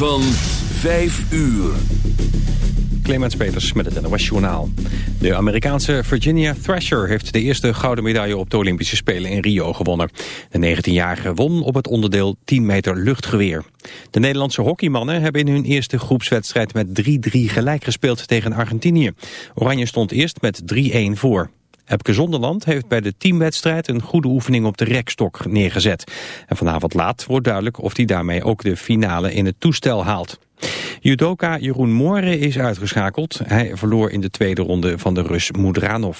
Van 5 uur. Clemens Peters met het NOS. De Amerikaanse Virginia Thrasher heeft de eerste gouden medaille op de Olympische Spelen in Rio gewonnen. De 19-jarige won op het onderdeel 10 meter luchtgeweer. De Nederlandse hockeymannen hebben in hun eerste groepswedstrijd met 3-3 gelijk gespeeld tegen Argentinië. Oranje stond eerst met 3-1 voor. Epke Zonderland heeft bij de teamwedstrijd een goede oefening op de rekstok neergezet. En vanavond laat wordt duidelijk of hij daarmee ook de finale in het toestel haalt. Judoka Jeroen Moore is uitgeschakeld. Hij verloor in de tweede ronde van de Rus Mudranov.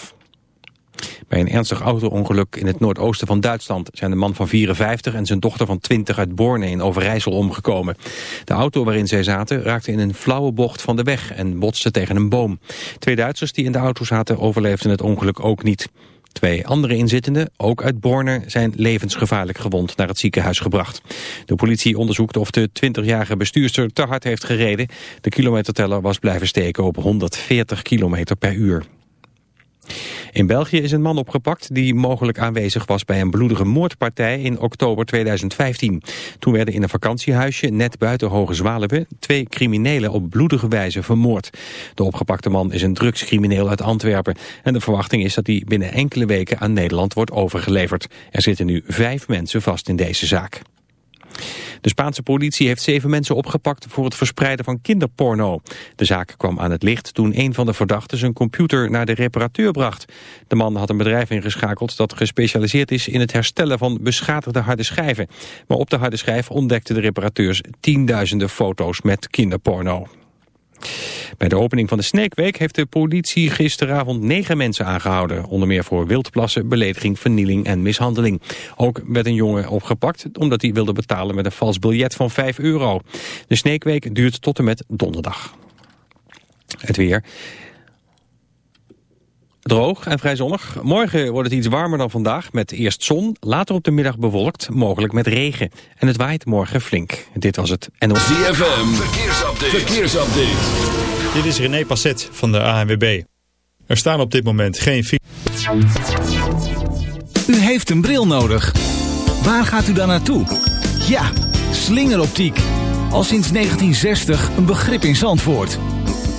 Bij een ernstig auto-ongeluk in het noordoosten van Duitsland zijn een man van 54 en zijn dochter van 20 uit Borne in Overijssel omgekomen. De auto waarin zij zaten raakte in een flauwe bocht van de weg en botste tegen een boom. Twee Duitsers die in de auto zaten overleefden het ongeluk ook niet. Twee andere inzittenden, ook uit Borne, zijn levensgevaarlijk gewond naar het ziekenhuis gebracht. De politie onderzoekt of de 20-jarige bestuurster te hard heeft gereden. De kilometerteller was blijven steken op 140 kilometer per uur. In België is een man opgepakt die mogelijk aanwezig was bij een bloedige moordpartij in oktober 2015. Toen werden in een vakantiehuisje net buiten Hoge Zwaluwe twee criminelen op bloedige wijze vermoord. De opgepakte man is een drugscrimineel uit Antwerpen en de verwachting is dat hij binnen enkele weken aan Nederland wordt overgeleverd. Er zitten nu vijf mensen vast in deze zaak. De Spaanse politie heeft zeven mensen opgepakt voor het verspreiden van kinderporno. De zaak kwam aan het licht toen een van de verdachten zijn computer naar de reparateur bracht. De man had een bedrijf ingeschakeld dat gespecialiseerd is in het herstellen van beschadigde harde schijven. Maar op de harde schijf ontdekten de reparateurs tienduizenden foto's met kinderporno. Bij de opening van de Snake Week heeft de politie gisteravond negen mensen aangehouden. Onder meer voor wildplassen, belediging, vernieling en mishandeling. Ook werd een jongen opgepakt omdat hij wilde betalen met een vals biljet van 5 euro. De Snake Week duurt tot en met donderdag. Het weer. Droog en vrij zonnig. Morgen wordt het iets warmer dan vandaag met eerst zon, later op de middag bewolkt, mogelijk met regen. En het waait morgen flink. Dit was het NOS. ZFM, verkeersupdate. verkeersupdate. Dit is René Passet van de ANWB. Er staan op dit moment geen... U heeft een bril nodig. Waar gaat u dan naartoe? Ja, slingeroptiek. Al sinds 1960 een begrip in Zandvoort.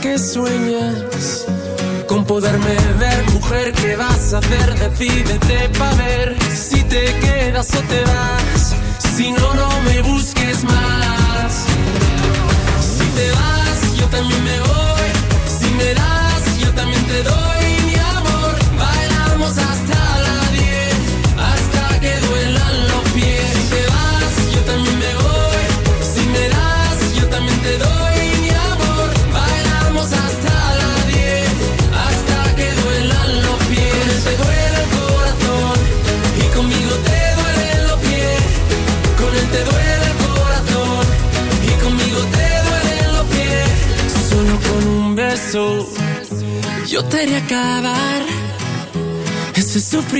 que sueñas con poderme ver, mujer, ¿qué vas a hacer? Decide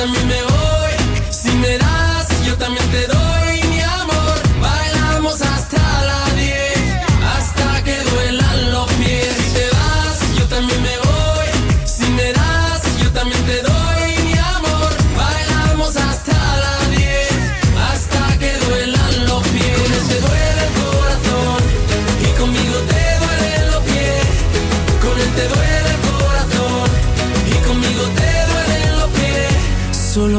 hasta mi mejor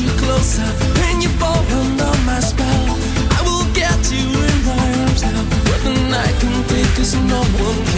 you closer and you fall under my spell. I will get you in my arms now. Can no one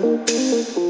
Música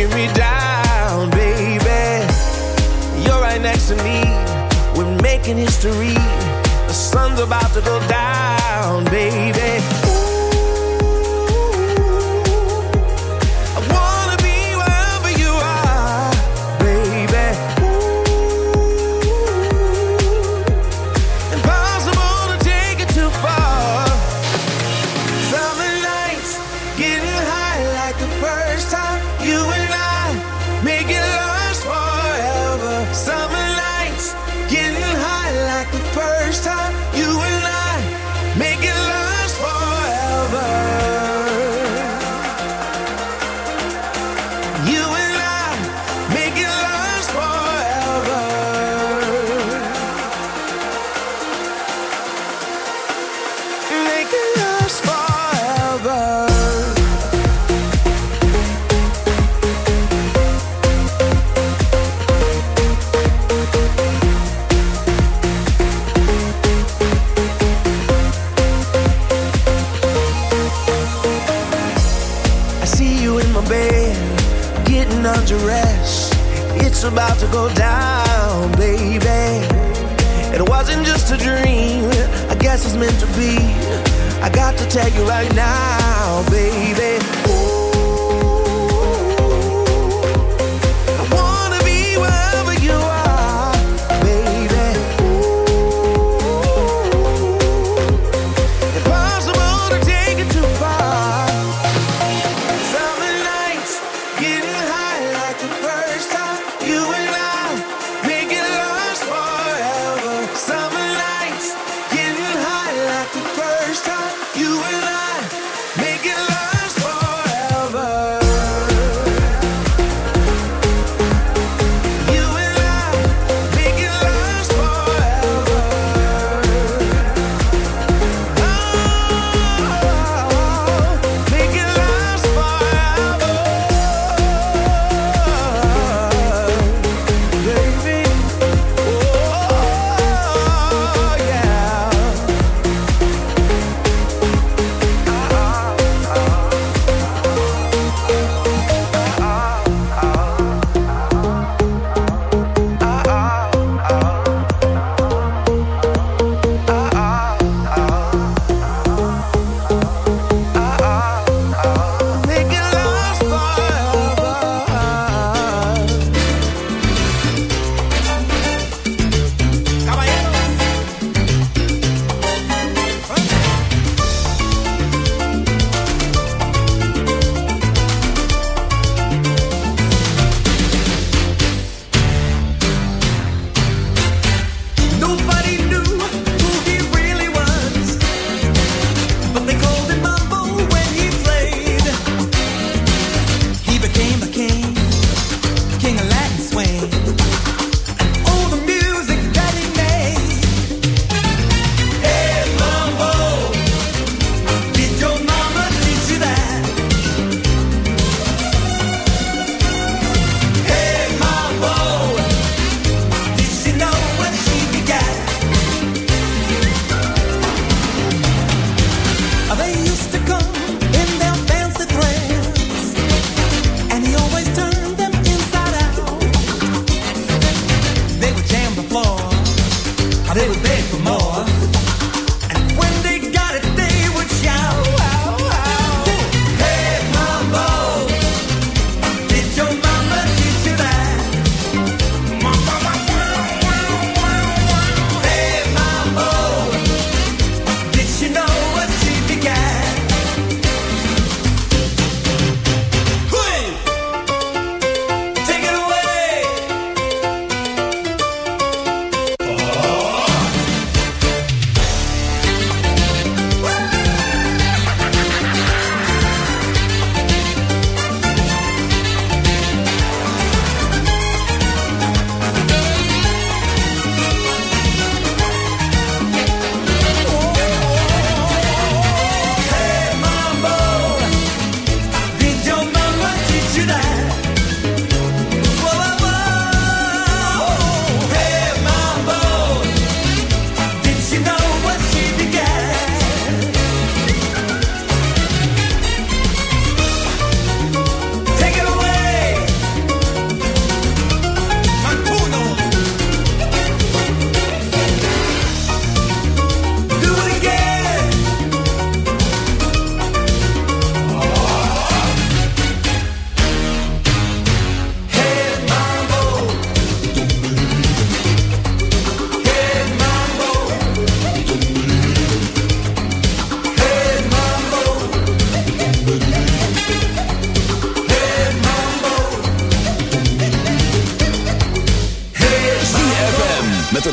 bringing me down, baby. You're right next to me. We're making history. The sun's about to go down, baby. this is meant to be. I got to tell you right now, baby.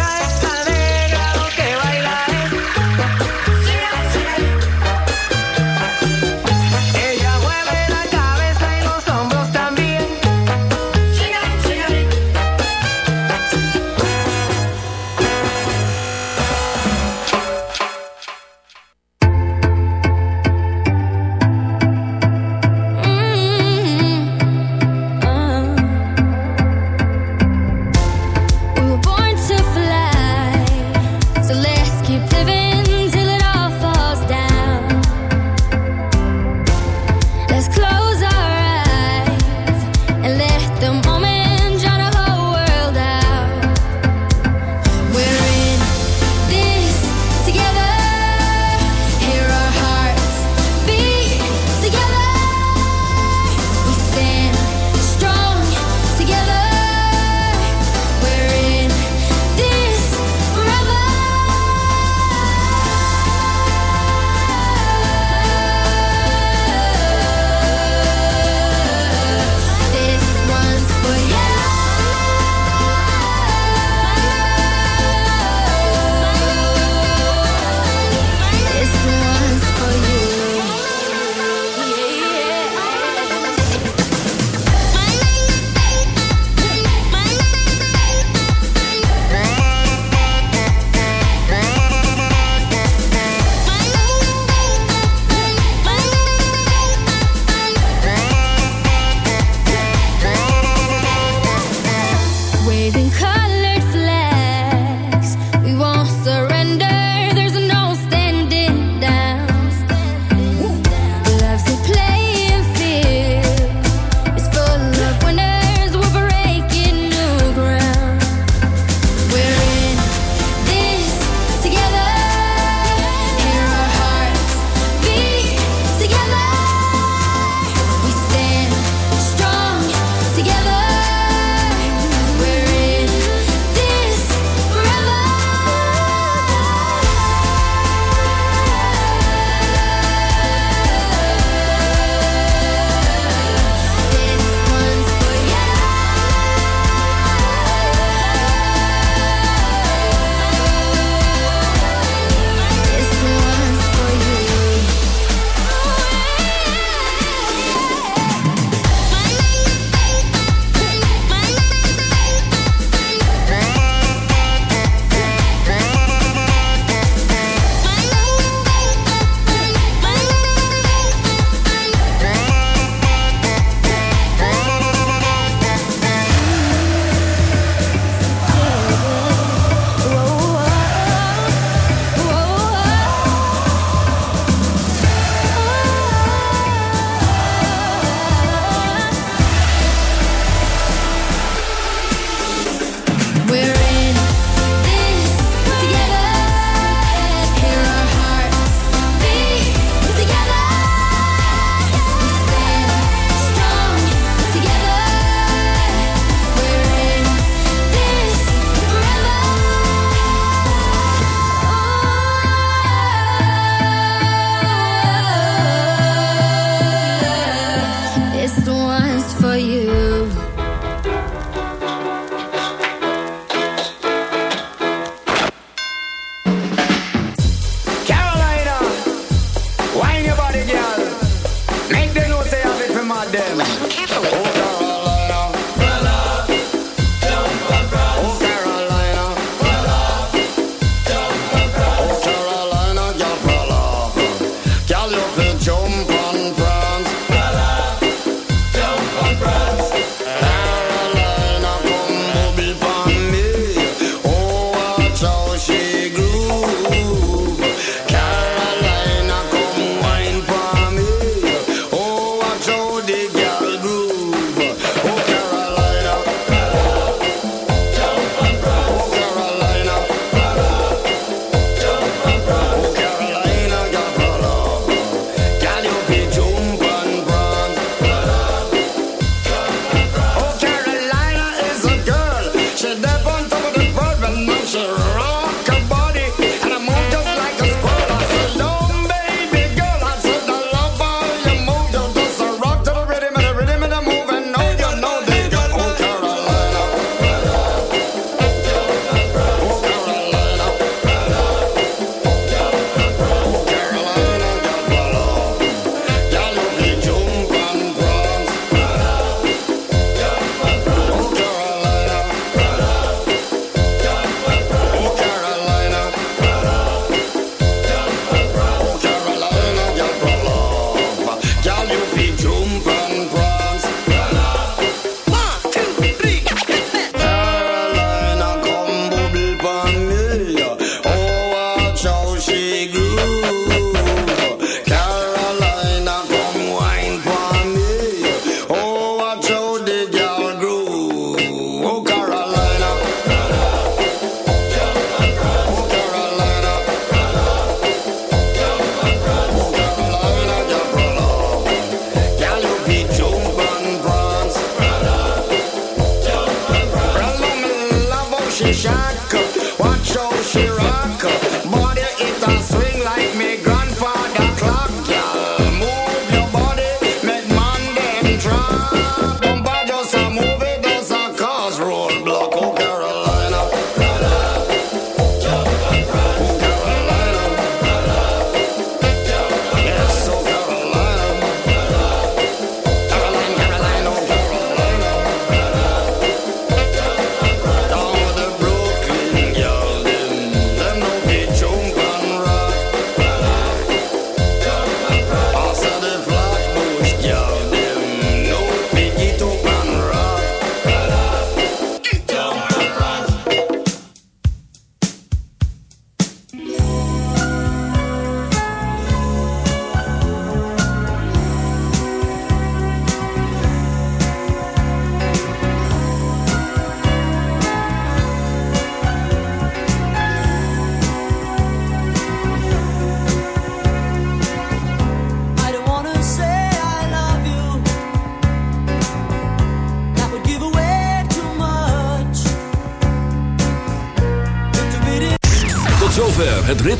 I